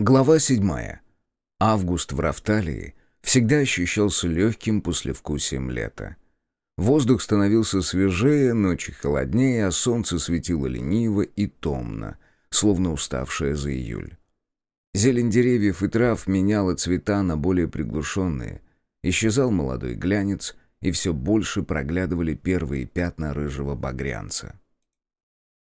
Глава седьмая. Август в Рафталии всегда ощущался легким послевкусием лета. Воздух становился свежее, ночи холоднее, а солнце светило лениво и томно, словно уставшее за июль. Зелень деревьев и трав меняла цвета на более приглушенные. Исчезал молодой глянец, и все больше проглядывали первые пятна рыжего багрянца.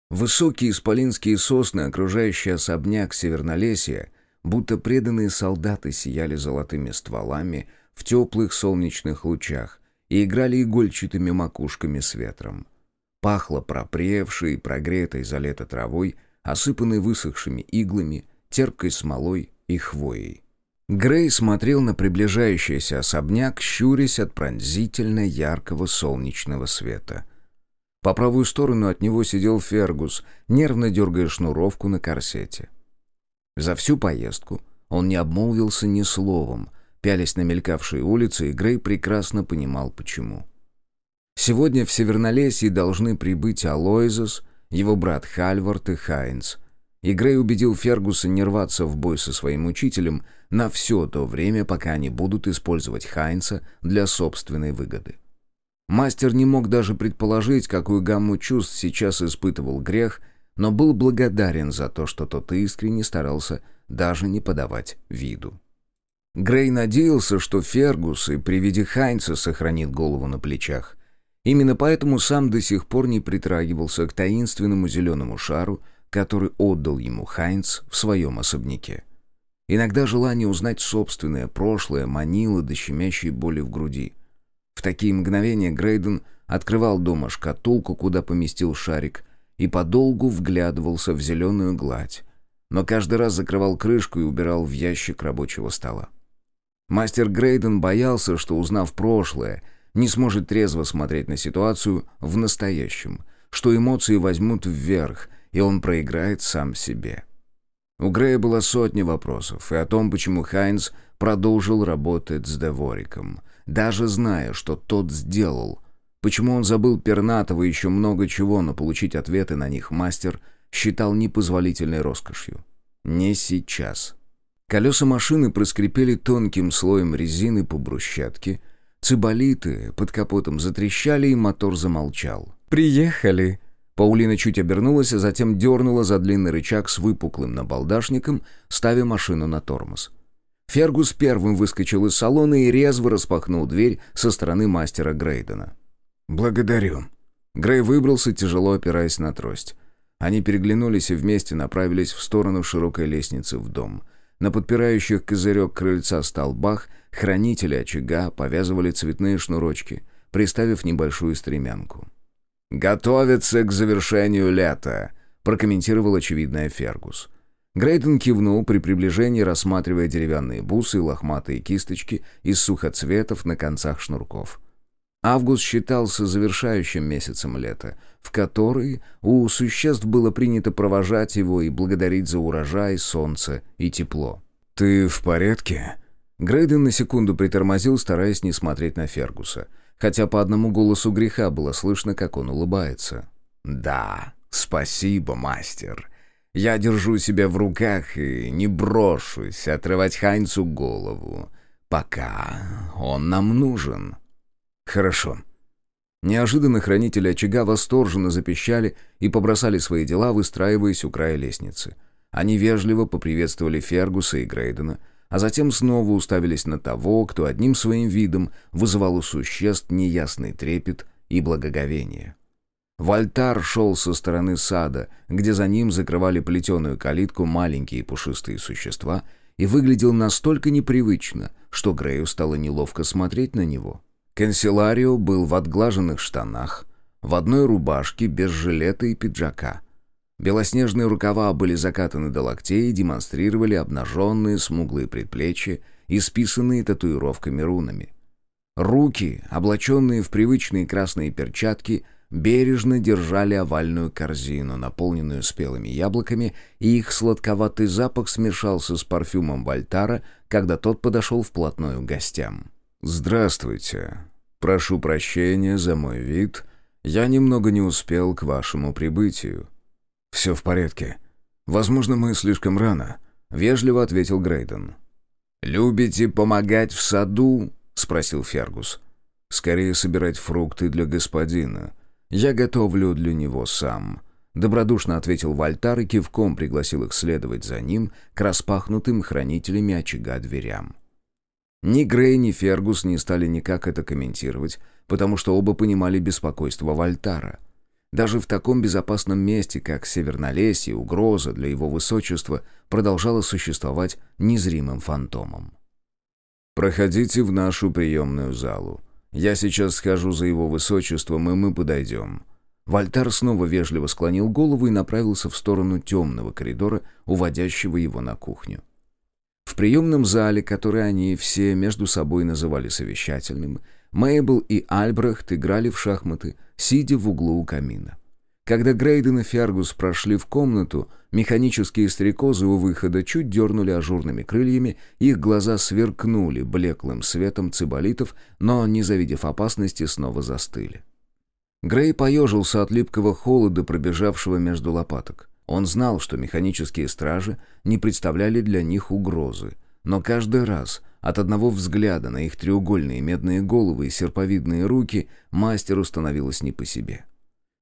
Высокие исполинские сосны, окружающие особняк Севернолесья, будто преданные солдаты сияли золотыми стволами в теплых солнечных лучах и играли игольчатыми макушками с ветром. Пахло пропревшей и прогретой за лето травой, осыпанной высохшими иглами, терпкой смолой и хвоей. Грей смотрел на приближающийся особняк, щурясь от пронзительно яркого солнечного света. По правую сторону от него сидел Фергус, нервно дергая шнуровку на корсете. За всю поездку он не обмолвился ни словом, пялясь на мелькавшие улицы, и Грей прекрасно понимал, почему. Сегодня в Севернолесье должны прибыть Алоизос, его брат Хальвард и Хайнц. И Грей убедил Фергуса не рваться в бой со своим учителем на все то время, пока они будут использовать Хайнца для собственной выгоды. Мастер не мог даже предположить, какую гамму чувств сейчас испытывал грех — но был благодарен за то, что тот искренне старался даже не подавать виду. Грей надеялся, что Фергус и при виде Хайнца сохранит голову на плечах. Именно поэтому сам до сих пор не притрагивался к таинственному зеленому шару, который отдал ему Хайнц в своем особняке. Иногда желание узнать собственное прошлое манило до щемящей боли в груди. В такие мгновения Грейден открывал дома шкатулку, куда поместил шарик, и подолгу вглядывался в зеленую гладь, но каждый раз закрывал крышку и убирал в ящик рабочего стола. Мастер Грейден боялся, что, узнав прошлое, не сможет трезво смотреть на ситуацию в настоящем, что эмоции возьмут вверх, и он проиграет сам себе. У Грея было сотня вопросов и о том, почему Хайнс продолжил работать с Девориком, даже зная, что тот сделал, Почему он забыл Пернатова и еще много чего, но получить ответы на них мастер считал непозволительной роскошью. Не сейчас. Колеса машины проскрипели тонким слоем резины по брусчатке, циболиты под капотом затрещали, и мотор замолчал. «Приехали!» Паулина чуть обернулась, а затем дернула за длинный рычаг с выпуклым набалдашником, ставя машину на тормоз. Фергус первым выскочил из салона и резво распахнул дверь со стороны мастера Грейдена. «Благодарю». Грей выбрался, тяжело опираясь на трость. Они переглянулись и вместе направились в сторону широкой лестницы в дом. На подпирающих козырек крыльца столбах хранители очага повязывали цветные шнурочки, приставив небольшую стремянку. «Готовится к завершению лета», — прокомментировал очевидная Фергус. Грейден кивнул при приближении, рассматривая деревянные бусы и лохматые кисточки из сухоцветов на концах шнурков. Август считался завершающим месяцем лета, в который у существ было принято провожать его и благодарить за урожай, солнце и тепло. «Ты в порядке?» Грейден на секунду притормозил, стараясь не смотреть на Фергуса, хотя по одному голосу греха было слышно, как он улыбается. «Да, спасибо, мастер. Я держу себя в руках и не брошусь отрывать Хайнцу голову, пока он нам нужен». «Хорошо». Неожиданно хранители очага восторженно запищали и побросали свои дела, выстраиваясь у края лестницы. Они вежливо поприветствовали Фергуса и Грейдена, а затем снова уставились на того, кто одним своим видом вызывал у существ неясный трепет и благоговение. Вольтар шел со стороны сада, где за ним закрывали плетеную калитку маленькие пушистые существа, и выглядел настолько непривычно, что Грею стало неловко смотреть на него. Канцеларио был в отглаженных штанах, в одной рубашке, без жилета и пиджака. Белоснежные рукава были закатаны до локтей и демонстрировали обнаженные смуглые предплечья, исписанные татуировками рунами. Руки, облаченные в привычные красные перчатки, бережно держали овальную корзину, наполненную спелыми яблоками, и их сладковатый запах смешался с парфюмом Вольтара, когда тот подошел вплотную к гостям. «Здравствуйте. Прошу прощения за мой вид. Я немного не успел к вашему прибытию». «Все в порядке. Возможно, мы слишком рано. вежливо ответил Грейден. «Любите помогать в саду?» — спросил Фергус. «Скорее собирать фрукты для господина. Я готовлю для него сам», — добродушно ответил Вальтар и кивком пригласил их следовать за ним к распахнутым хранителями очага дверям. Ни Грей, ни Фергус не стали никак это комментировать, потому что оба понимали беспокойство Вальтара. Даже в таком безопасном месте, как Севернолесье, угроза для его высочества продолжала существовать незримым фантомом. «Проходите в нашу приемную залу. Я сейчас схожу за его высочеством, и мы подойдем». Вальтар снова вежливо склонил голову и направился в сторону темного коридора, уводящего его на кухню. В приемном зале, который они все между собой называли совещательным, Мейбл и Альбрехт играли в шахматы, сидя в углу у камина. Когда Грейден и Фергус прошли в комнату, механические стрекозы у выхода чуть дернули ажурными крыльями, их глаза сверкнули блеклым светом циболитов, но, не завидев опасности, снова застыли. Грей поежился от липкого холода, пробежавшего между лопаток. Он знал, что механические стражи не представляли для них угрозы, но каждый раз от одного взгляда на их треугольные медные головы и серповидные руки мастеру становилось не по себе.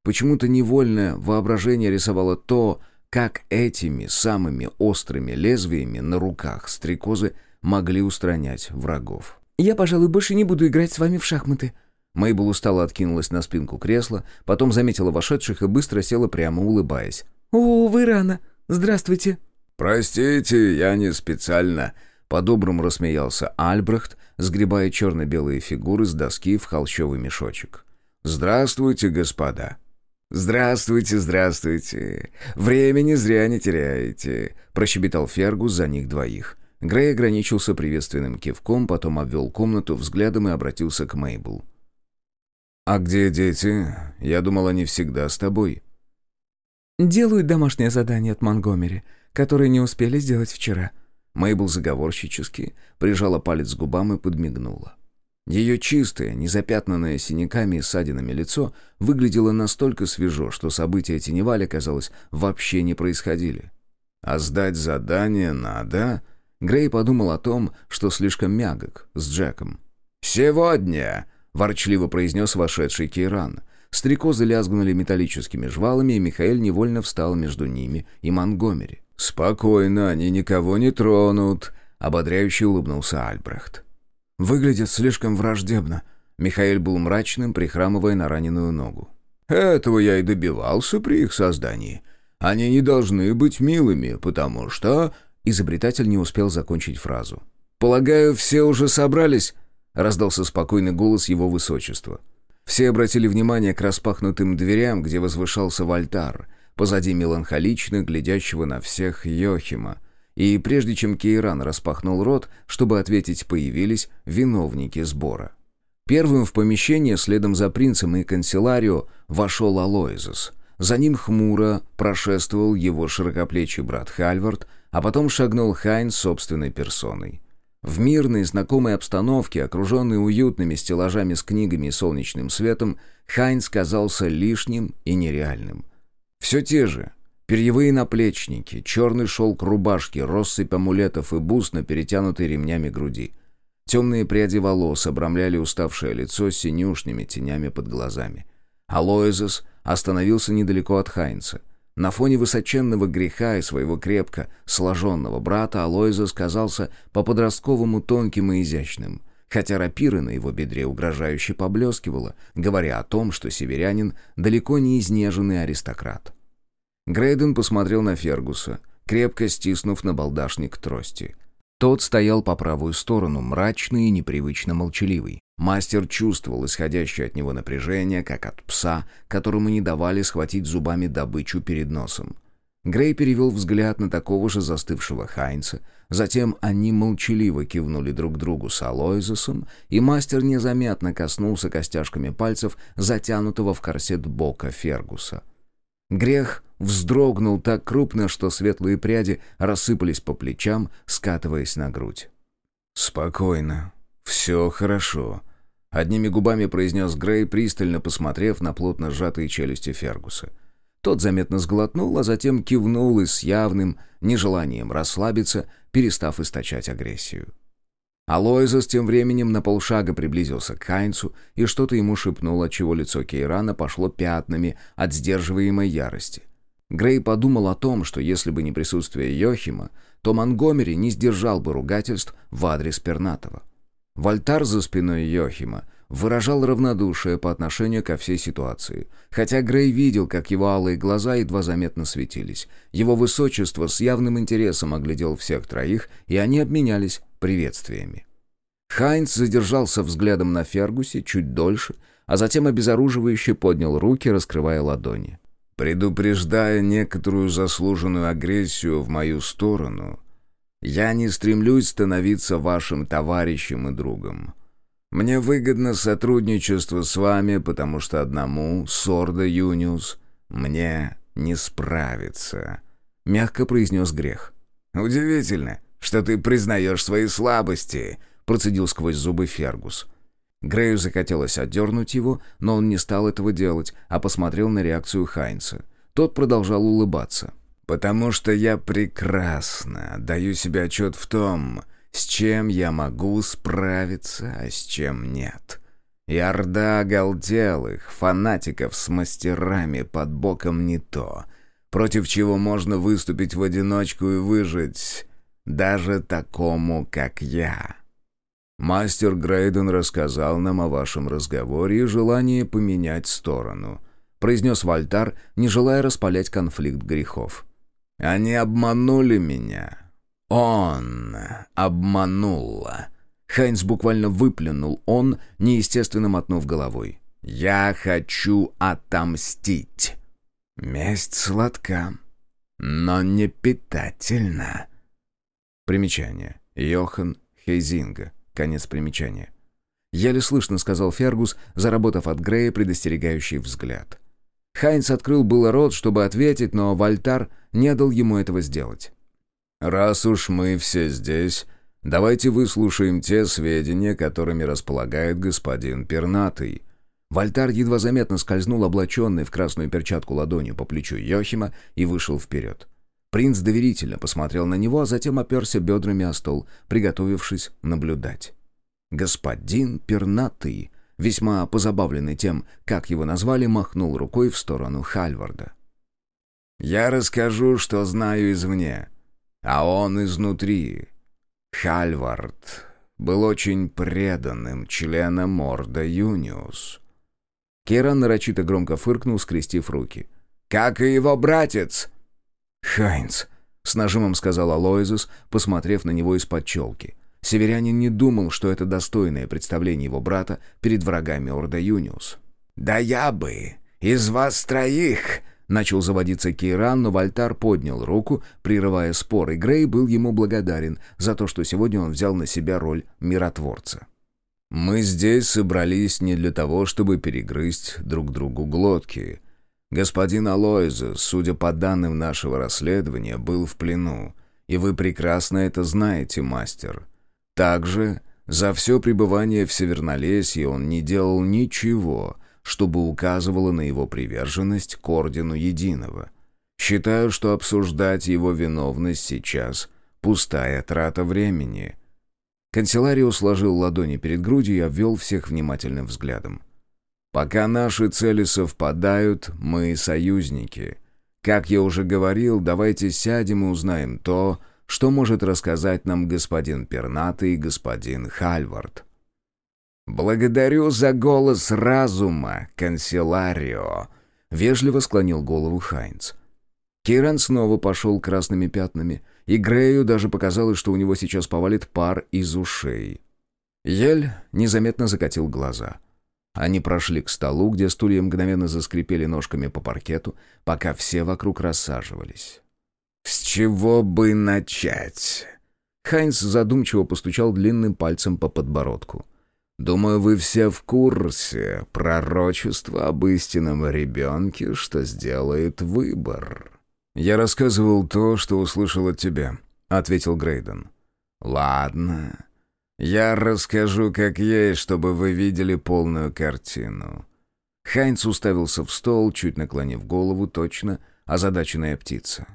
Почему-то невольное воображение рисовало то, как этими самыми острыми лезвиями на руках стрекозы могли устранять врагов. «Я, пожалуй, больше не буду играть с вами в шахматы». Мейбл устало откинулась на спинку кресла, потом заметила вошедших и быстро села прямо, улыбаясь. «О, вы рано. Здравствуйте». «Простите, я не специально», — по-доброму рассмеялся Альбрехт, сгребая черно-белые фигуры с доски в холщовый мешочек. «Здравствуйте, господа». «Здравствуйте, здравствуйте. Времени зря не теряете», — прощебетал Фергус за них двоих. Грей ограничился приветственным кивком, потом обвел комнату взглядом и обратился к Мейбл. «А где дети? Я думал, они всегда с тобой». «Делают домашнее задание от Монгомери, которое не успели сделать вчера». Мейбл заговорщически прижала палец к губам и подмигнула. Ее чистое, незапятнанное синяками и ссадинами лицо выглядело настолько свежо, что события Теневаля, казалось, вообще не происходили. «А сдать задание надо?» Грей подумал о том, что слишком мягок с Джеком. «Сегодня!» — ворчливо произнес вошедший Кейран — Стрекозы лязгнули металлическими жвалами, и Михаил невольно встал между ними и Монгомери. «Спокойно, они никого не тронут», — ободряюще улыбнулся Альбрехт. «Выглядят слишком враждебно». Михаил был мрачным, прихрамывая на раненую ногу. «Этого я и добивался при их создании. Они не должны быть милыми, потому что...» Изобретатель не успел закончить фразу. «Полагаю, все уже собрались?» — раздался спокойный голос его высочества. Все обратили внимание к распахнутым дверям, где возвышался вольтар, позади меланхолично глядящего на всех Йохима. И прежде чем Кейран распахнул рот, чтобы ответить, появились виновники сбора. Первым в помещение, следом за принцем и канцеларио, вошел Алоизос. За ним хмуро прошествовал его широкоплечий брат Хальвард, а потом шагнул Хайн собственной персоной. В мирной, знакомой обстановке, окруженной уютными стеллажами с книгами и солнечным светом, Хайнс казался лишним и нереальным. Все те же. Перьевые наплечники, черный шелк рубашки, россыпь амулетов и бус на перетянутой ремнями груди. Темные пряди волос обрамляли уставшее лицо с синюшными тенями под глазами. Алоизес остановился недалеко от Хайнца — на фоне высоченного греха и своего крепко сложенного брата Алоиза сказался по-подростковому тонким и изящным, хотя рапира на его бедре угрожающе поблескивала, говоря о том, что северянин далеко не изнеженный аристократ. Грейден посмотрел на Фергуса, крепко стиснув на балдашник трости. Тот стоял по правую сторону, мрачный и непривычно молчаливый. Мастер чувствовал исходящее от него напряжение, как от пса, которому не давали схватить зубами добычу перед носом. Грей перевел взгляд на такого же застывшего Хайнца, затем они молчаливо кивнули друг другу с Алоизосом, и мастер незаметно коснулся костяшками пальцев затянутого в корсет бока Фергуса. Грех вздрогнул так крупно, что светлые пряди рассыпались по плечам, скатываясь на грудь. «Спокойно», «Все хорошо», — одними губами произнес Грей, пристально посмотрев на плотно сжатые челюсти Фергуса. Тот заметно сглотнул, а затем кивнул и с явным, нежеланием расслабиться, перестав источать агрессию. Алоизас тем временем на полшага приблизился к Хайнцу и что-то ему шепнул, отчего лицо Кейрана пошло пятнами от сдерживаемой ярости. Грей подумал о том, что если бы не присутствие Йохима, то Монгомери не сдержал бы ругательств в адрес Пернатова. Вольтар за спиной Йохима выражал равнодушие по отношению ко всей ситуации, хотя Грей видел, как его алые глаза едва заметно светились. Его высочество с явным интересом оглядел всех троих, и они обменялись приветствиями. Хайнц задержался взглядом на Фергусе чуть дольше, а затем обезоруживающе поднял руки, раскрывая ладони. «Предупреждая некоторую заслуженную агрессию в мою сторону, я не стремлюсь становиться вашим товарищем и другом. Мне выгодно сотрудничество с вами, потому что одному, Сорда Юниус, мне не справиться», — мягко произнес грех. «Удивительно, что ты признаешь свои слабости», — процедил сквозь зубы Фергус. Грею захотелось отдернуть его, но он не стал этого делать, а посмотрел на реакцию Хайнца. Тот продолжал улыбаться. «Потому что я прекрасно даю себе отчет в том, с чем я могу справиться, а с чем нет. И орда оголделых, фанатиков с мастерами под боком не то, против чего можно выступить в одиночку и выжить даже такому, как я. Мастер Грейден рассказал нам о вашем разговоре и желании поменять сторону, произнес Вольтар, не желая распалять конфликт грехов. Они обманули меня, «Он обманула». Хайнс буквально выплюнул он, неестественно мотнув головой. «Я хочу отомстить». «Месть сладка, но не питательна». Примечание. Йохан Хейзинга. Конец примечания. Еле слышно сказал Фергус, заработав от Грея предостерегающий взгляд. Хайнс открыл было рот, чтобы ответить, но Вальтар не дал ему этого сделать. «Раз уж мы все здесь, давайте выслушаем те сведения, которыми располагает господин Пернатый». Вольтар едва заметно скользнул облаченный в красную перчатку ладонью по плечу Йохима и вышел вперед. Принц доверительно посмотрел на него, а затем оперся бедрами о стол, приготовившись наблюдать. Господин Пернатый, весьма позабавленный тем, как его назвали, махнул рукой в сторону Хальварда. «Я расскажу, что знаю извне а он изнутри. Хальвард был очень преданным членом Орда Юниус. Керан нарочито громко фыркнул, скрестив руки. «Как и его братец!» «Хайнц!» — с нажимом сказал Алоизус, посмотрев на него из-под челки. Северянин не думал, что это достойное представление его брата перед врагами Орда Юниус. «Да я бы из вас троих!» Начал заводиться Кейран, но Вальтар поднял руку, прерывая спор, и Грей был ему благодарен за то, что сегодня он взял на себя роль миротворца. «Мы здесь собрались не для того, чтобы перегрызть друг другу глотки. Господин Алоиза, судя по данным нашего расследования, был в плену, и вы прекрасно это знаете, мастер. Также за все пребывание в Севернолесье он не делал ничего, чтобы указывало на его приверженность к Ордену Единого. Считаю, что обсуждать его виновность сейчас — пустая трата времени». Канцеларио сложил ладони перед грудью и обвел всех внимательным взглядом. «Пока наши цели совпадают, мы союзники. Как я уже говорил, давайте сядем и узнаем то, что может рассказать нам господин Пернатый и господин Хальвард». «Благодарю за голос разума, канцеларио», — вежливо склонил голову Хайнц. Киран снова пошел красными пятнами, и Грею даже показалось, что у него сейчас повалит пар из ушей. Ель незаметно закатил глаза. Они прошли к столу, где стулья мгновенно заскрипели ножками по паркету, пока все вокруг рассаживались. «С чего бы начать?» Хайнц задумчиво постучал длинным пальцем по подбородку. Думаю, вы все в курсе пророчества об истинном ребенке, что сделает выбор». «Я рассказывал то, что услышал от тебя», — ответил Грейден. «Ладно. Я расскажу как есть, чтобы вы видели полную картину». Хайнц уставился в стол, чуть наклонив голову, точно озадаченная птица.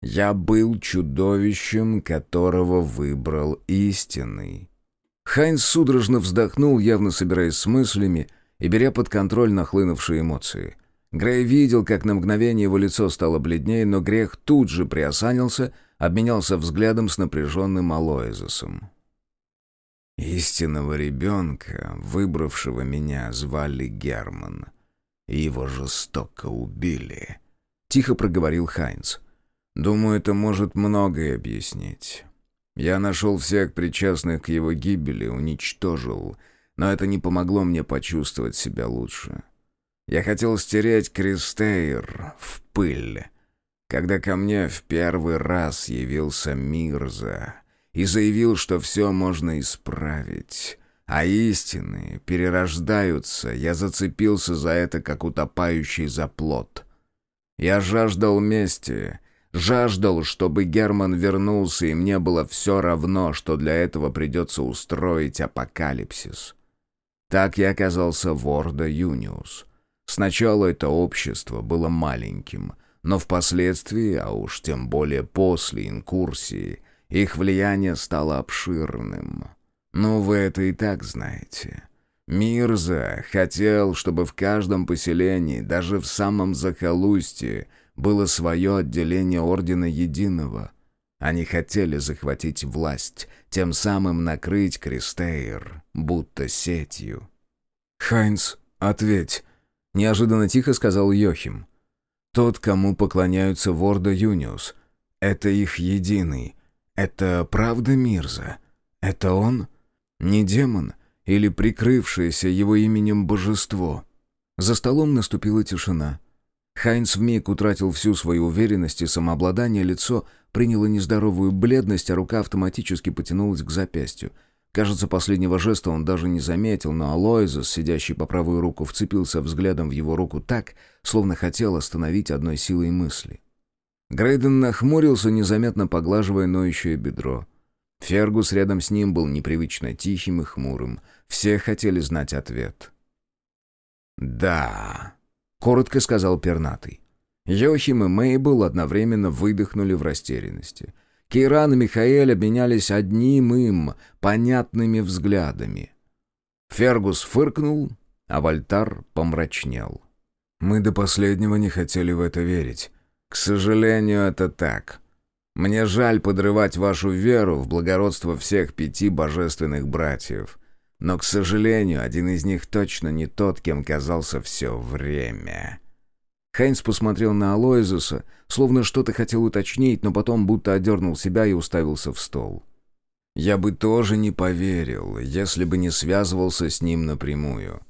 Я был чудовищем, которого выбрал истинный. Хайнс судорожно вздохнул, явно собираясь с мыслями и беря под контроль нахлынувшие эмоции. Грей видел, как на мгновение его лицо стало бледнее, но грех тут же приосанился, обменялся взглядом с напряженным Алоэзосом. Истинного ребенка, выбравшего меня, звали Герман. Его жестоко убили. Тихо проговорил Хайнц. Думаю, это может многое объяснить. Я нашел всех причастных к его гибели, уничтожил, но это не помогло мне почувствовать себя лучше. Я хотел стереть Кристейр в пыль, когда ко мне в первый раз явился Мирза и заявил, что все можно исправить, а истины перерождаются, я зацепился за это, как утопающий за плод. Я жаждал мести, Жаждал, чтобы Герман вернулся, и мне было все равно, что для этого придется устроить апокалипсис. Так я оказался в Ордо Юниус. Сначала это общество было маленьким, но впоследствии, а уж тем более после инкурсии, их влияние стало обширным. Ну, вы это и так знаете. Мирза хотел, чтобы в каждом поселении, даже в самом захолустье, было свое отделение Ордена Единого. Они хотели захватить власть, тем самым накрыть Кристейр, будто сетью. «Хайнц, ответь!» — неожиданно тихо сказал Йохим. «Тот, кому поклоняются Ворда Юниус, это их единый. Это правда Мирза? Это он? Не демон или прикрывшееся его именем божество?» За столом наступила тишина. Хайнц вмиг утратил всю свою уверенность и самообладание, лицо приняло нездоровую бледность, а рука автоматически потянулась к запястью. Кажется, последнего жеста он даже не заметил, но Алоизос, сидящий по правую руку, вцепился взглядом в его руку так, словно хотел остановить одной силой мысли. Грейден нахмурился, незаметно поглаживая ноющее бедро. Фергус рядом с ним был непривычно тихим и хмурым. Все хотели знать ответ. «Да», — коротко сказал пернатый. Йохим и Мейбл одновременно выдохнули в растерянности. Кейран и Михаэль обменялись одним им понятными взглядами. Фергус фыркнул, а Вольтар помрачнел. «Мы до последнего не хотели в это верить. К сожалению, это так. Мне жаль подрывать вашу веру в благородство всех пяти божественных братьев. Но, к сожалению, один из них точно не тот, кем казался все время. Хайнс посмотрел на Алоизуса, словно что-то хотел уточнить, но потом будто одернул себя и уставился в стол. «Я бы тоже не поверил, если бы не связывался с ним напрямую.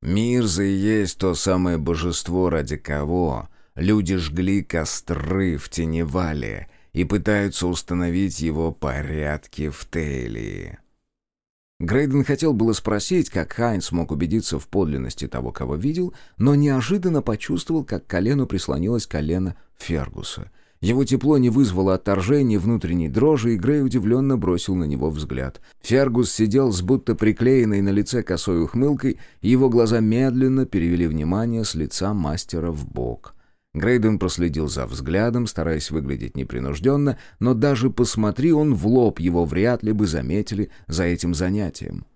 Мирза и есть то самое божество, ради кого люди жгли костры в Теневале и пытаются установить его порядки в Тейлии». Грейден хотел было спросить, как Хайнс мог убедиться в подлинности того, кого видел, но неожиданно почувствовал, как к колену прислонилось колено Фергуса. Его тепло не вызвало отторжения внутренней дрожи, и Грей удивленно бросил на него взгляд. Фергус сидел с будто приклеенной на лице косой ухмылкой, и его глаза медленно перевели внимание с лица мастера в бок. Грейден проследил за взглядом, стараясь выглядеть непринужденно, но даже посмотри он в лоб, его вряд ли бы заметили за этим занятием.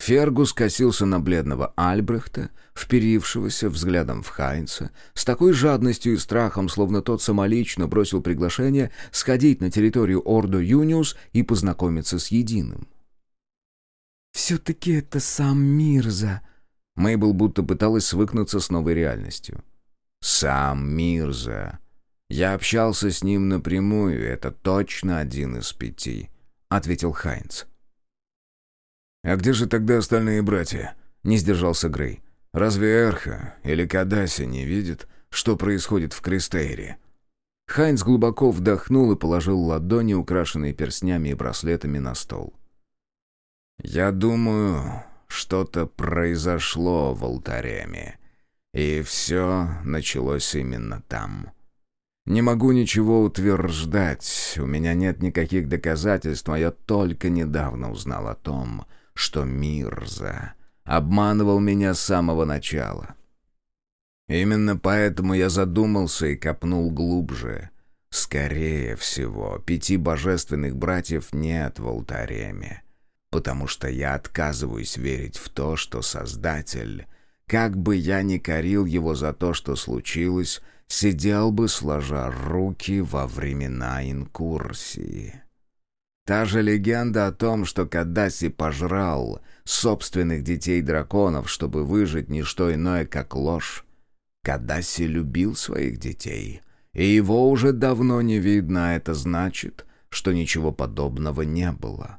Фергус косился на бледного Альбрехта, вперившегося взглядом в Хайнца, с такой жадностью и страхом, словно тот самолично бросил приглашение сходить на территорию Ордо Юниус и познакомиться с Единым. «Все-таки это сам Мирза», Мейбл будто пыталась свыкнуться с новой реальностью. Сам Мирза. Я общался с ним напрямую, это точно один из пяти», — ответил Хайнц. «А где же тогда остальные братья?» — не сдержался Грей. «Разве Эрха или Кадаси не видят, что происходит в Кристейре?» Хайнц глубоко вдохнул и положил ладони, украшенные перстнями и браслетами, на стол. «Я думаю, что-то произошло в алтареме. И все началось именно там. Не могу ничего утверждать, у меня нет никаких доказательств, но я только недавно узнал о том, что Мирза обманывал меня с самого начала. Именно поэтому я задумался и копнул глубже. Скорее всего, пяти божественных братьев нет в алтареме, потому что я отказываюсь верить в то, что Создатель, как бы я ни корил его за то, что случилось, сидел бы сложа руки во времена инкурсии. Та же легенда о том, что Каддаси пожрал собственных детей драконов, чтобы выжить не что иное, как ложь. Каддаси любил своих детей — и его уже давно не видно, а это значит, что ничего подобного не было.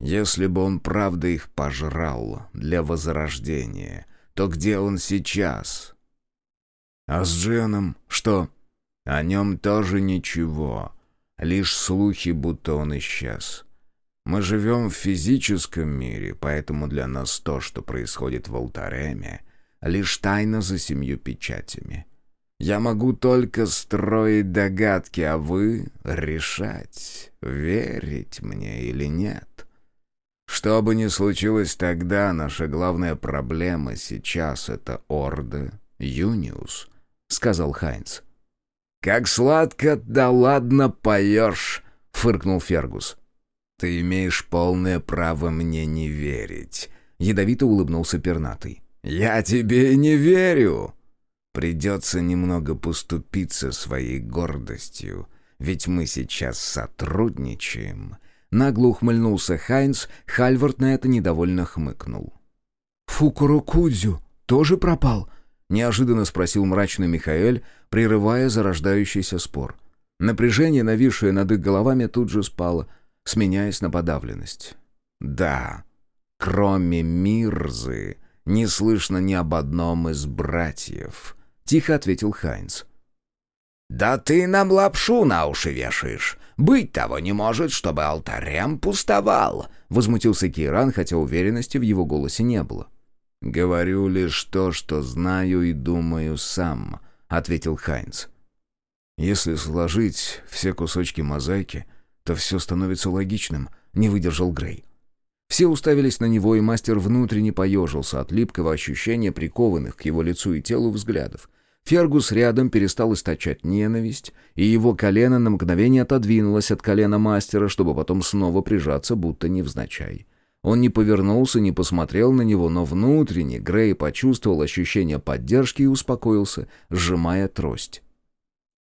Если бы он правда их пожрал для возрождения, то где он сейчас? А с Дженом что? О нем тоже ничего, лишь слухи, будто он исчез. Мы живем в физическом мире, поэтому для нас то, что происходит в Алтареме, лишь тайна за семью печатями. Я могу только строить догадки, а вы решать, верить мне или нет. Что бы ни случилось тогда, наша главная проблема сейчас — это Орда Юниус, — сказал Хайнц. «Как сладко, да ладно поешь!» — фыркнул Фергус. «Ты имеешь полное право мне не верить», — ядовито улыбнулся пернатый. «Я тебе не верю!» Придется немного поступиться своей гордостью, ведь мы сейчас сотрудничаем». Нагло ухмыльнулся Хайнс, Хальвард на это недовольно хмыкнул. «Фукуро Кудзю тоже пропал?» — неожиданно спросил мрачный Михаэль, прерывая зарождающийся спор. Напряжение, нависшее над их головами, тут же спало, сменяясь на подавленность. «Да, кроме Мирзы, не слышно ни об одном из братьев», тихо ответил Хайнц. «Да ты нам лапшу на уши вешаешь. Быть того не может, чтобы алтарем пустовал», — возмутился Кейран, хотя уверенности в его голосе не было. «Говорю лишь то, что знаю и думаю сам», — ответил Хайнц. «Если сложить все кусочки мозаики, то все становится логичным», — не выдержал Грей. Все уставились на него, и мастер внутренне поежился от липкого ощущения прикованных к его лицу и телу взглядов. Фергус рядом перестал источать ненависть, и его колено на мгновение отодвинулось от колена мастера, чтобы потом снова прижаться, будто невзначай. Он не повернулся, не посмотрел на него, но внутренне Грей почувствовал ощущение поддержки и успокоился, сжимая трость.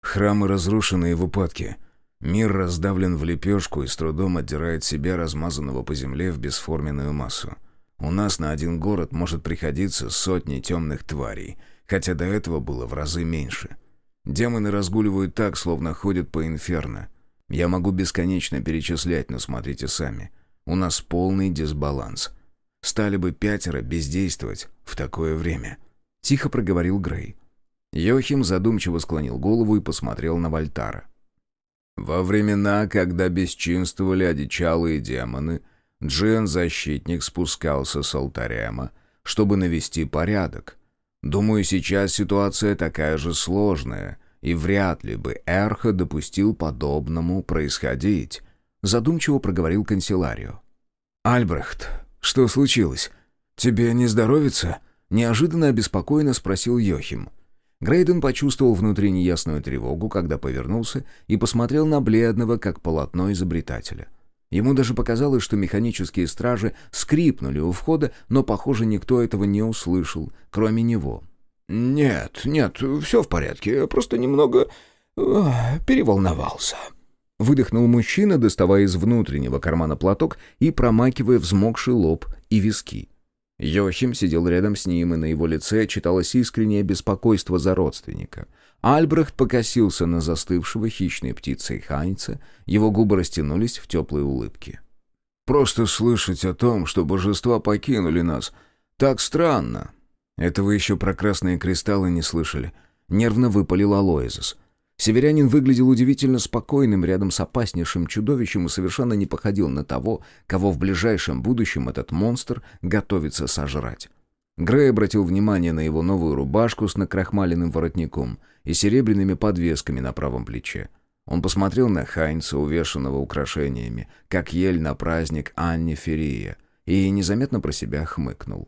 Храмы разрушены в упадке. Мир раздавлен в лепешку и с трудом отдирает себя, размазанного по земле, в бесформенную массу. У нас на один город может приходиться сотни темных тварей — хотя до этого было в разы меньше. Демоны разгуливают так, словно ходят по инферно. Я могу бесконечно перечислять, но смотрите сами. У нас полный дисбаланс. Стали бы пятеро бездействовать в такое время. Тихо проговорил Грей. Йохим задумчиво склонил голову и посмотрел на Вальтара. Во времена, когда бесчинствовали одичалые демоны, Джин-защитник спускался с алтарема, чтобы навести порядок — Думаю, сейчас ситуация такая же сложная, и вряд ли бы Эрха допустил подобному происходить», — задумчиво проговорил канцеларио. «Альбрехт, что случилось? Тебе не здоровится?» — неожиданно обеспокоенно спросил Йохим. Грейден почувствовал внутри неясную тревогу, когда повернулся и посмотрел на бледного, как полотно изобретателя. Ему даже показалось, что механические стражи скрипнули у входа, но, похоже, никто этого не услышал, кроме него. «Нет, нет, все в порядке, просто немного переволновался». Выдохнул мужчина, доставая из внутреннего кармана платок и промакивая взмокший лоб и виски. Йохим сидел рядом с ним, и на его лице читалось искреннее беспокойство за родственника — Альбрехт покосился на застывшего хищной птицей Хайнца, его губы растянулись в теплой улыбке. «Просто слышать о том, что божества покинули нас, так странно». «Это вы еще про красные кристаллы не слышали», — нервно выпалил Алоизос. Северянин выглядел удивительно спокойным рядом с опаснейшим чудовищем и совершенно не походил на того, кого в ближайшем будущем этот монстр готовится сожрать. Грей обратил внимание на его новую рубашку с накрахмаленным воротником и серебряными подвесками на правом плече. Он посмотрел на Хайнца, увешанного украшениями, как ель на праздник Анни Ферия, и незаметно про себя хмыкнул.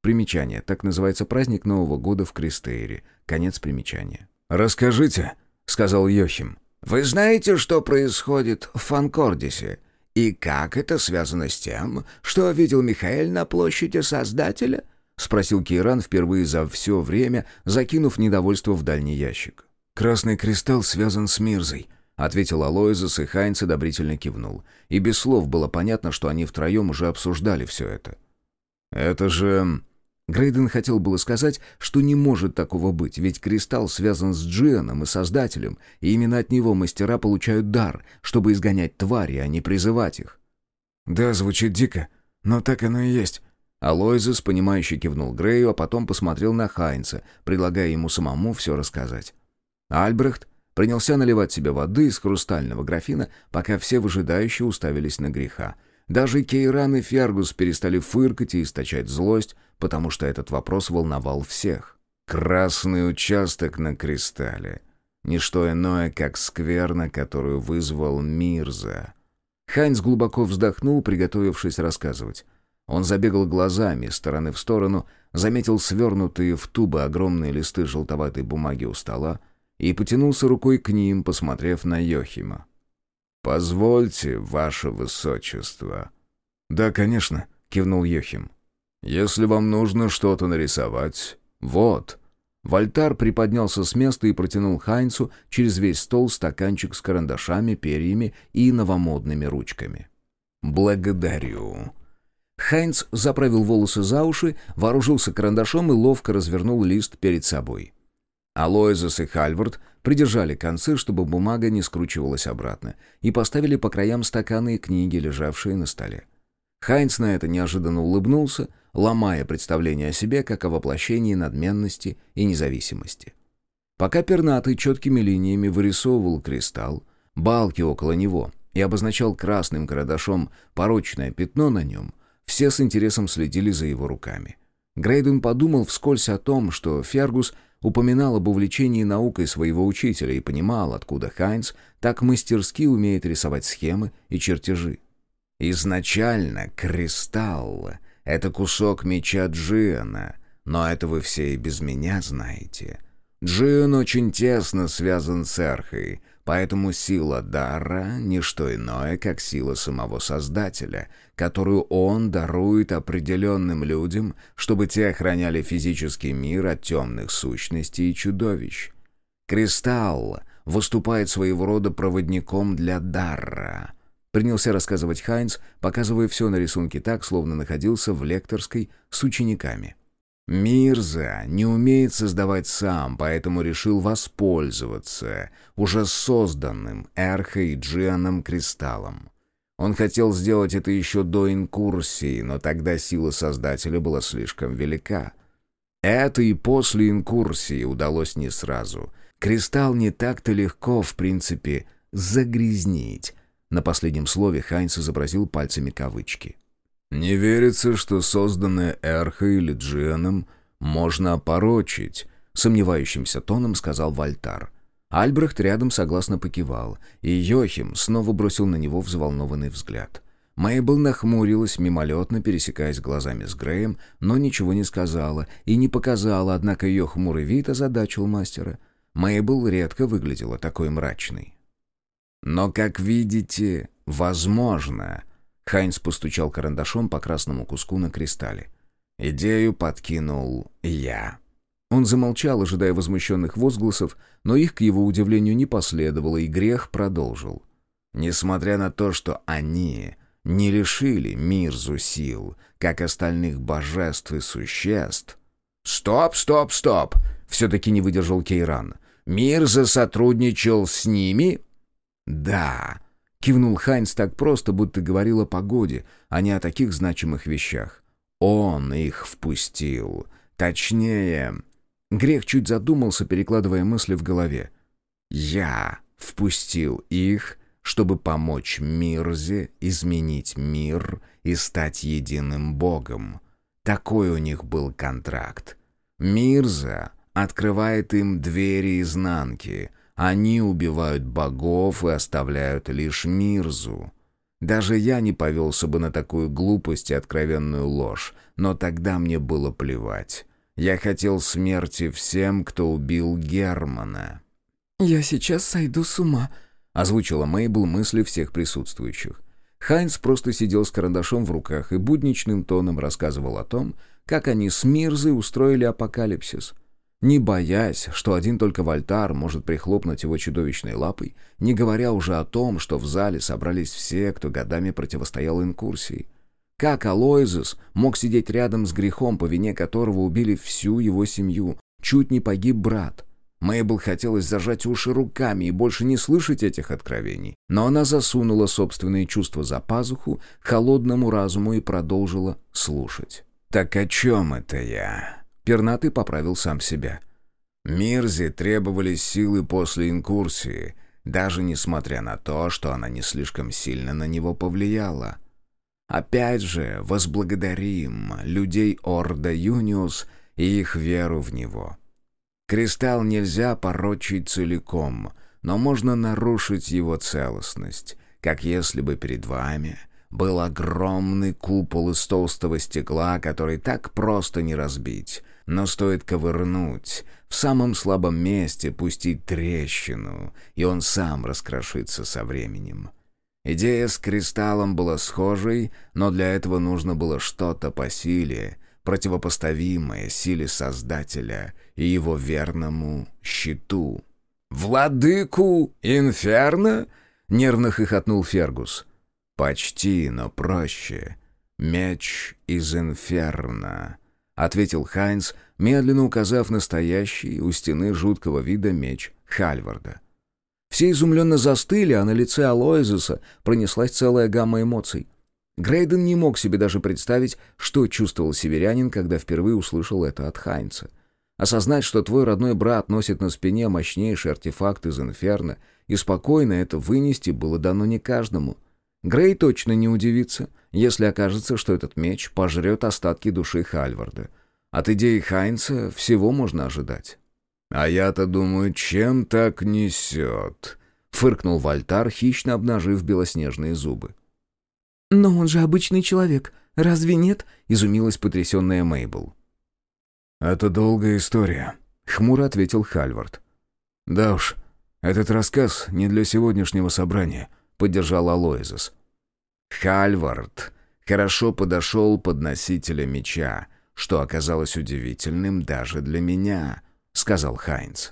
Примечание. Так называется праздник Нового года в Кристейре. Конец примечания. «Расскажите», — сказал Йохим. «Вы знаете, что происходит в Фанкордисе? И как это связано с тем, что видел Михаэль на площади Создателя?» — спросил Кейран впервые за все время, закинув недовольство в дальний ящик. «Красный кристалл связан с Мирзой», — ответил Алоизас, и Хайнц одобрительно кивнул. И без слов было понятно, что они втроем уже обсуждали все это. «Это же...» Грейден хотел было сказать, что не может такого быть, ведь кристалл связан с Джианом и Создателем, и именно от него мастера получают дар, чтобы изгонять твари, а не призывать их. «Да, звучит дико, но так оно и есть». Алойзес, понимающе кивнул Грею, а потом посмотрел на Хайнца, предлагая ему самому все рассказать. Альбрехт принялся наливать себе воды из хрустального графина, пока все выжидающие уставились на греха. Даже Кейран и Фергус перестали фыркать и источать злость, потому что этот вопрос волновал всех. Красный участок на кристалле. Ничто иное, как скверна, которую вызвал Мирза. Хайнц глубоко вздохнул, приготовившись рассказывать. Он забегал глазами из стороны в сторону, заметил свернутые в тубы огромные листы желтоватой бумаги у стола и потянулся рукой к ним, посмотрев на Йохима. «Позвольте, ваше высочество». «Да, конечно», — кивнул Йохим. Если вам нужно что-то нарисовать, вот». Вольтар приподнялся с места и протянул Хайнцу через весь стол стаканчик с карандашами, перьями и новомодными ручками. «Благодарю». Хайнц заправил волосы за уши, вооружился карандашом и ловко развернул лист перед собой. Алоизас и Хальвард придержали концы, чтобы бумага не скручивалась обратно, и поставили по краям стаканы и книги, лежавшие на столе. Хайнц на это неожиданно улыбнулся, ломая представление о себе как о воплощении надменности и независимости. Пока пернатый четкими линиями вырисовывал кристалл, балки около него и обозначал красным карандашом порочное пятно на нем, все с интересом следили за его руками. Грейден подумал вскользь о том, что Фергус упоминал об увлечении наукой своего учителя и понимал, откуда Хайнц так мастерски умеет рисовать схемы и чертежи. Изначально кристалл — это кусок меча Джиана, но это вы все и без меня знаете. Джиан очень тесно связан с Эрхой, поэтому сила дара — не что иное, как сила самого Создателя, которую он дарует определенным людям, чтобы те охраняли физический мир от темных сущностей и чудовищ. Кристалл выступает своего рода проводником для дара — Принялся рассказывать Хайнц, показывая все на рисунке так, словно находился в лекторской с учениками. Мирза не умеет создавать сам, поэтому решил воспользоваться уже созданным Эрхой Джианом кристаллом. Он хотел сделать это еще до инкурсии, но тогда сила Создателя была слишком велика. Это и после инкурсии удалось не сразу. Кристалл не так-то легко, в принципе, загрязнить, на последнем слове Хайнц изобразил пальцами кавычки. «Не верится, что созданное Эрхо или Джианом можно опорочить», — сомневающимся тоном сказал Вальтар. Альбрехт рядом согласно покивал, и Йохим снова бросил на него взволнованный взгляд. Мэйбл нахмурилась, мимолетно пересекаясь глазами с Греем, но ничего не сказала и не показала, однако ее хмурый вид озадачил мастера. Мэйбл редко выглядела такой мрачной. Но, как видите, возможно...» Хайнс постучал карандашом по красному куску на кристалле. «Идею подкинул я». Он замолчал, ожидая возмущенных возгласов, но их, к его удивлению, не последовало, и грех продолжил. «Несмотря на то, что они не лишили Мирзу сил, как остальных божеств и существ...» «Стоп, стоп, стоп!» — все-таки не выдержал Кейран. «Мирза сотрудничал с ними?» «Да», — кивнул Хайнс так просто, будто говорил о погоде, а не о таких значимых вещах. «Он их впустил. Точнее...» Грех чуть задумался, перекладывая мысли в голове. «Я впустил их, чтобы помочь Мирзе изменить мир и стать единым богом. Такой у них был контракт. Мирза открывает им двери изнанки — они убивают богов и оставляют лишь Мирзу. Даже я не повелся бы на такую глупость и откровенную ложь, но тогда мне было плевать. Я хотел смерти всем, кто убил Германа. «Я сейчас сойду с ума», — озвучила Мейбл мысли всех присутствующих. Хайнц просто сидел с карандашом в руках и будничным тоном рассказывал о том, как они с Мирзой устроили апокалипсис. Не боясь, что один только Вольтар может прихлопнуть его чудовищной лапой, не говоря уже о том, что в зале собрались все, кто годами противостоял инкурсии. Как Алоизус мог сидеть рядом с грехом, по вине которого убили всю его семью? Чуть не погиб брат. Мейбл хотелось зажать уши руками и больше не слышать этих откровений. Но она засунула собственные чувства за пазуху, холодному разуму и продолжила слушать. «Так о чем это я?» Пернатый поправил сам себя. Мирзе требовались силы после инкурсии, даже несмотря на то, что она не слишком сильно на него повлияла. Опять же, возблагодарим людей Орда Юниус и их веру в него. Кристалл нельзя порочить целиком, но можно нарушить его целостность, как если бы перед вами был огромный купол из толстого стекла, который так просто не разбить, но стоит ковырнуть, в самом слабом месте пустить трещину, и он сам раскрошится со временем. Идея с кристаллом была схожей, но для этого нужно было что-то по силе, противопоставимое силе Создателя и его верному щиту. «Владыку Инферно?» — нервно хохотнул Фергус. «Почти, но проще. Меч из Инферно», — ответил Хайнс, медленно указав настоящий у стены жуткого вида меч Хальварда. Все изумленно застыли, а на лице Алоизуса пронеслась целая гамма эмоций. Грейден не мог себе даже представить, что чувствовал северянин, когда впервые услышал это от Хайнца. Осознать, что твой родной брат носит на спине мощнейший артефакт из Инферно, и спокойно это вынести было дано не каждому. Грей точно не удивится, если окажется, что этот меч пожрет остатки души Хальварда. От идеи Хайнца всего можно ожидать. «А я-то думаю, чем так несет?» — фыркнул Вальтар, хищно обнажив белоснежные зубы. «Но он же обычный человек, разве нет?» — изумилась потрясенная Мейбл. «Это долгая история», — хмуро ответил Хальвард. «Да уж, этот рассказ не для сегодняшнего собрания», — поддержал Алоизас. Хальвард хорошо подошел под носителя меча, что оказалось удивительным даже для меня —— сказал Хайнц.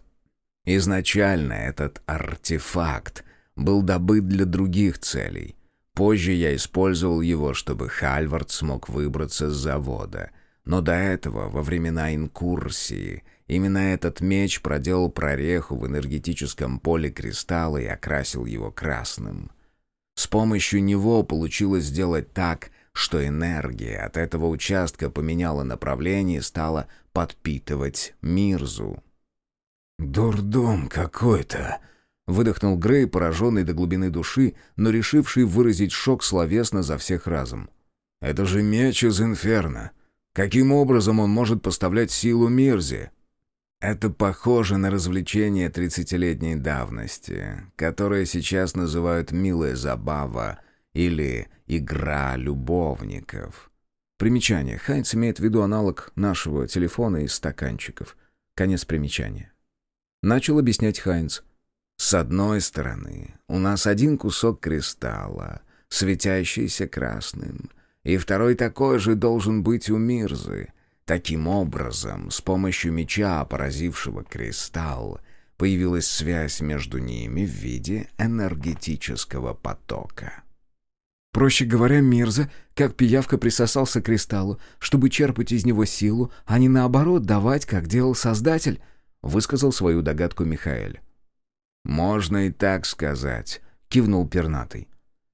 «Изначально этот артефакт был добыт для других целей. Позже я использовал его, чтобы Хальвард смог выбраться с завода. Но до этого, во времена инкурсии, именно этот меч проделал прореху в энергетическом поле кристалла и окрасил его красным. С помощью него получилось сделать так, что энергия от этого участка поменяла направление и стала подпитывать Мирзу. «Дурдом какой-то!» — выдохнул Грей, пораженный до глубины души, но решивший выразить шок словесно за всех разом. «Это же меч из Инферно! Каким образом он может поставлять силу Мирзе?» Это похоже на развлечение тридцатилетней давности, которое сейчас называют «милая забава» или «игра любовников». Примечание. Хайнц имеет в виду аналог нашего телефона из стаканчиков. Конец примечания. Начал объяснять Хайнц. С одной стороны, у нас один кусок кристалла, светящийся красным, и второй такой же должен быть у Мирзы. Таким образом, с помощью меча, поразившего кристалл, появилась связь между ними в виде энергетического потока. Проще говоря, Мирза, как пиявка присосался к кристаллу, чтобы черпать из него силу, а не наоборот давать, как делал Создатель, — высказал свою догадку Михаэль. «Можно и так сказать», — кивнул пернатый.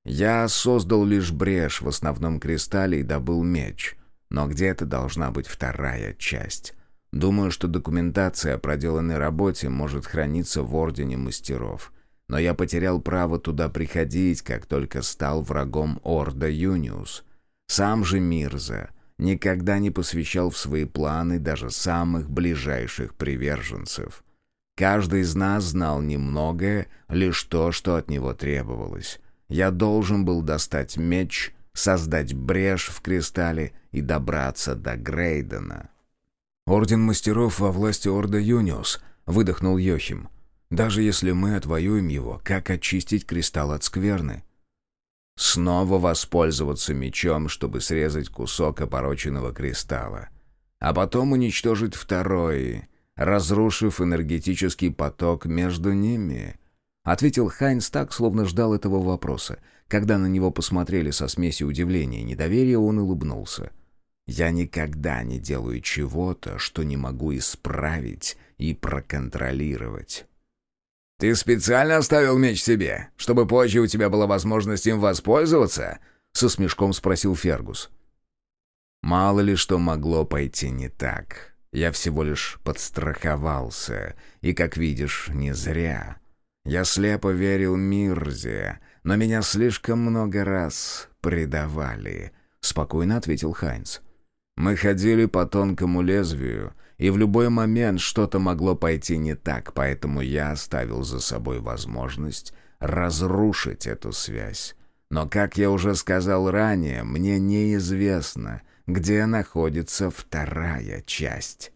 «Я создал лишь брешь в основном кристалле и добыл меч, но где-то должна быть вторая часть. Думаю, что документация о проделанной работе может храниться в Ордене Мастеров» но я потерял право туда приходить, как только стал врагом Орда Юниус. Сам же Мирза никогда не посвящал в свои планы даже самых ближайших приверженцев. Каждый из нас знал немногое, лишь то, что от него требовалось. Я должен был достать меч, создать брешь в кристалле и добраться до Грейдена. «Орден мастеров во власти Орда Юниус», — выдохнул Йохим. Даже если мы отвоюем его, как очистить кристалл от скверны? Снова воспользоваться мечом, чтобы срезать кусок опороченного кристалла. А потом уничтожить второй, разрушив энергетический поток между ними. Ответил Хайнс так, словно ждал этого вопроса. Когда на него посмотрели со смесью удивления и недоверия, он улыбнулся. «Я никогда не делаю чего-то, что не могу исправить и проконтролировать». «Ты специально оставил меч себе, чтобы позже у тебя была возможность им воспользоваться?» — со смешком спросил Фергус. «Мало ли что могло пойти не так. Я всего лишь подстраховался, и, как видишь, не зря. Я слепо верил Мирзе, но меня слишком много раз предавали», — спокойно ответил Хайнц. «Мы ходили по тонкому лезвию» и в любой момент что-то могло пойти не так, поэтому я оставил за собой возможность разрушить эту связь. Но, как я уже сказал ранее, мне неизвестно, где находится вторая часть.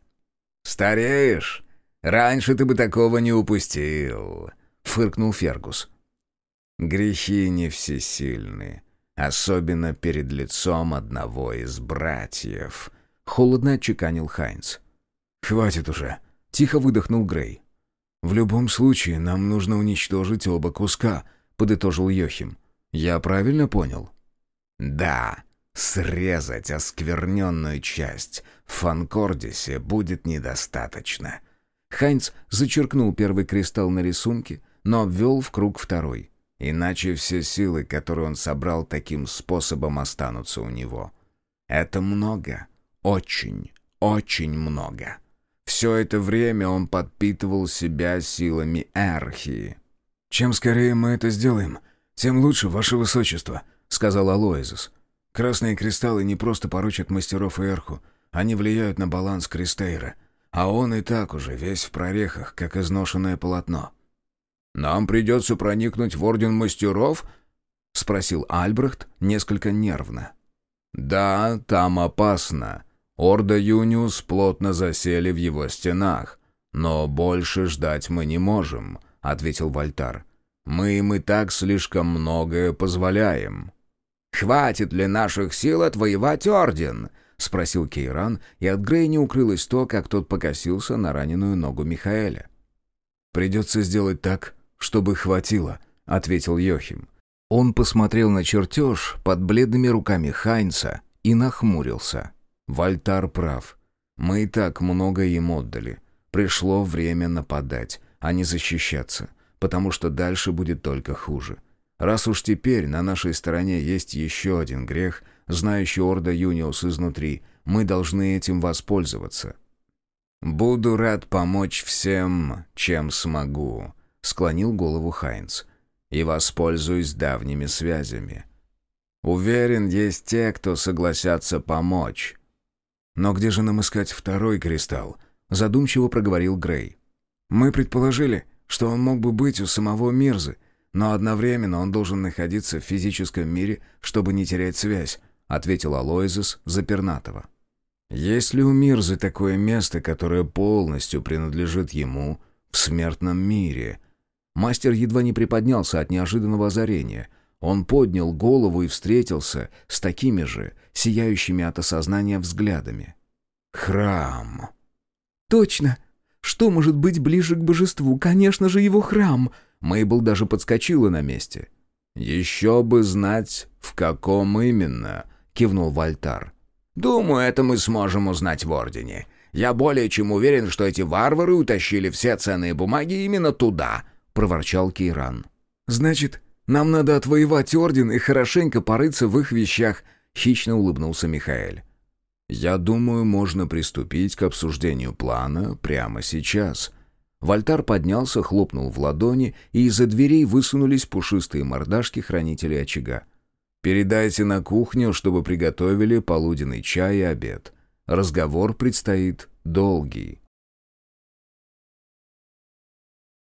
«Стареешь? Раньше ты бы такого не упустил», — фыркнул Фергус. «Грехи не всесильны, особенно перед лицом одного из братьев», — холодно отчеканил Хайнц. «Хватит уже», — тихо выдохнул Грей. «В любом случае, нам нужно уничтожить оба куска», — подытожил Йохим. «Я правильно понял?» «Да, срезать оскверненную часть в Фанкордисе будет недостаточно». Хайнц зачеркнул первый кристалл на рисунке, но обвел в круг второй. Иначе все силы, которые он собрал таким способом, останутся у него. Это много. Очень, очень много. Все это время он подпитывал себя силами Эрхии. «Чем скорее мы это сделаем, тем лучше, ваше высочество», — сказал Алоизус. «Красные кристаллы не просто порочат мастеров Эрху, они влияют на баланс Кристейра, а он и так уже весь в прорехах, как изношенное полотно». «Нам придется проникнуть в Орден Мастеров?» — спросил Альбрехт несколько нервно. «Да, там опасно», Орда Юниус плотно засели в его стенах. «Но больше ждать мы не можем», — ответил Вольтар. «Мы им и так слишком многое позволяем». «Хватит ли наших сил отвоевать Орден?» — спросил Кейран, и от Грея не укрылось то, как тот покосился на раненую ногу Михаэля. «Придется сделать так, чтобы хватило», — ответил Йохим. Он посмотрел на чертеж под бледными руками Хайнца и нахмурился. Вальтар прав. Мы и так много им отдали. Пришло время нападать, а не защищаться, потому что дальше будет только хуже. Раз уж теперь на нашей стороне есть еще один грех, знающий Орда Юниус изнутри, мы должны этим воспользоваться. «Буду рад помочь всем, чем смогу», — склонил голову Хайнц. «И воспользуюсь давними связями. Уверен, есть те, кто согласятся помочь. «Но где же нам искать второй кристалл?» — задумчиво проговорил Грей. «Мы предположили, что он мог бы быть у самого Мирзы, но одновременно он должен находиться в физическом мире, чтобы не терять связь», — ответил Алоизес Запернатова. «Есть ли у Мирзы такое место, которое полностью принадлежит ему в смертном мире?» Мастер едва не приподнялся от неожиданного озарения — он поднял голову и встретился с такими же, сияющими от осознания взглядами. «Храм!» «Точно! Что может быть ближе к божеству? Конечно же, его храм!» Мейбл даже подскочила на месте. «Еще бы знать, в каком именно!» — кивнул Вальтар. «Думаю, это мы сможем узнать в Ордене. Я более чем уверен, что эти варвары утащили все ценные бумаги именно туда», — проворчал Кейран. «Значит, нам надо отвоевать орден и хорошенько порыться в их вещах», — хищно улыбнулся Михаэль. «Я думаю, можно приступить к обсуждению плана прямо сейчас». Вольтар поднялся, хлопнул в ладони, и из-за дверей высунулись пушистые мордашки хранителей очага. «Передайте на кухню, чтобы приготовили полуденный чай и обед. Разговор предстоит долгий».